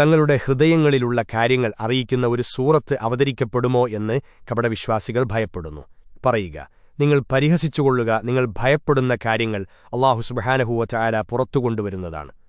തങ്ങളുടെ ഹൃദയങ്ങളിലുള്ള കാര്യങ്ങൾ അറിയിക്കുന്ന ഒരു സൂറത്ത് അവതരിക്കപ്പെടുമോ എന്ന് കപടവിശ്വാസികൾ ഭയപ്പെടുന്നു. പറയുക നിങ്ങൾ പരിഹസിച്ചുകൊള്ളുക നിങ്ങൾ ഭയപ്പെടുന്ന കാര്യങ്ങൾ അള്ളാഹു സുബഹാനഹൂവ ചായാല പുറത്തുകൊണ്ടുവരുന്നതാണ്.